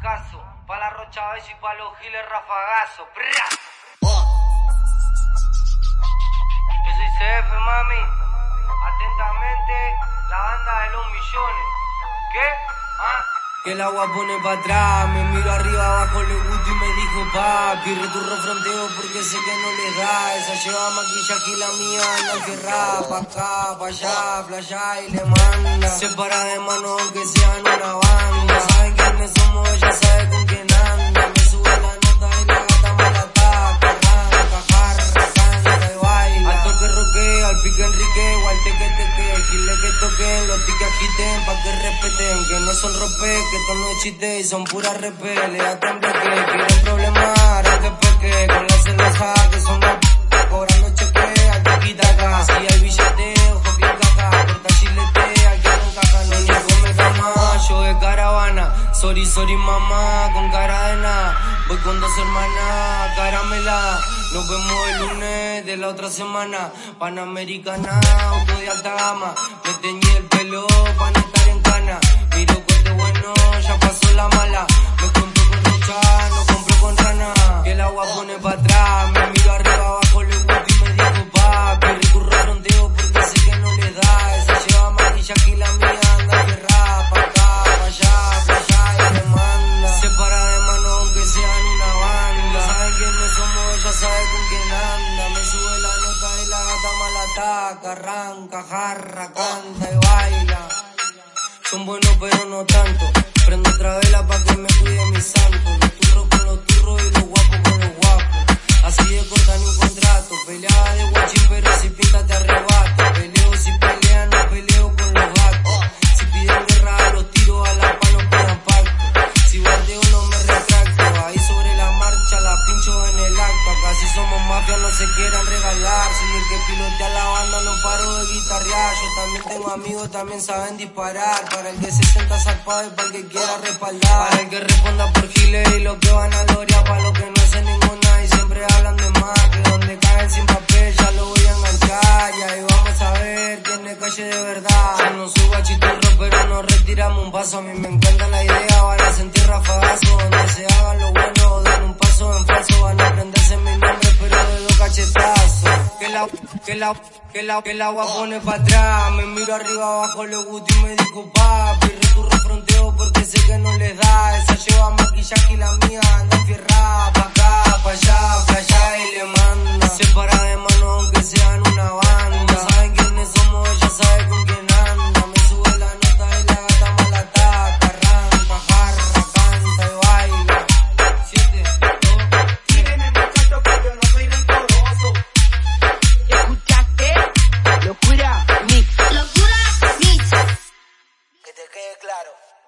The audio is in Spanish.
caso. Pa' la rocha y pa' los giles rafagazo. Yo soy CF, mami. Atentamente, la banda de los millones. ¿Qué? ¿Ah? Que el agua pone para atrás, me miro arriba abajo, le gusto y me dijo papi, returro fronteo porque sé que no le da, esa lleva maquillaje y la mía anda que pa' acá, pa' allá, playa y le manda, se para de mano aunque sean una banda, saben quiénes somos, ella pique enrique, igual te que te que, gile que toquen, los piques agiten, pa' que respeten, que no son rope, que esto no es chiste y son puras repeles, a que quieren problemar, a que peque, con la cerveza que son más cobrando cheque, que quita acá, si hay billete, ojo que encaja, corta chilete, al que no encaja, no ni come cama, yo de caravana, sorry, sorry mamá, con cara de nada, voy con dos hermanas, caramela, nos vemos el lunes de la otra semana, panamericana, auto de alta gama, me teñí el pelo para no estar en cana, miro corte bueno, ya pasó la mala, ella sabe con quién anda, me sube la nota y la gata mala ataca, arranca, jarra, canta y baila. Son buenos pero no tanto. Prendo otra vela pa' que me se quieran regalar. Soy el que pilotea la banda, no paro de guitarrear. Yo también tengo amigos, también saben disparar. Para el que se sienta zarpado y para el que quiera respaldar. Para el que responda por giles y lo que van a gloria. Para los que no hacen ninguna y siempre hablan de más. Que donde caen sin papel ya lo voy a enganchar. Y ahí vamos a ver quién es calle de verdad. Yo no soy guachiturro, pero no retiramos un paso. A mí me encanta la idea, van a sentir rafagazo. Donde se haga lo bueno, den un paso en falso. Van a aprenderse mi nombre, la, que la, que la, que el agua pone para atrás. Me miro arriba abajo, le gusto y me dijo papi. Returro fronteo porque sé que no les da. Esa lleva maquillaje y la mía anda claro.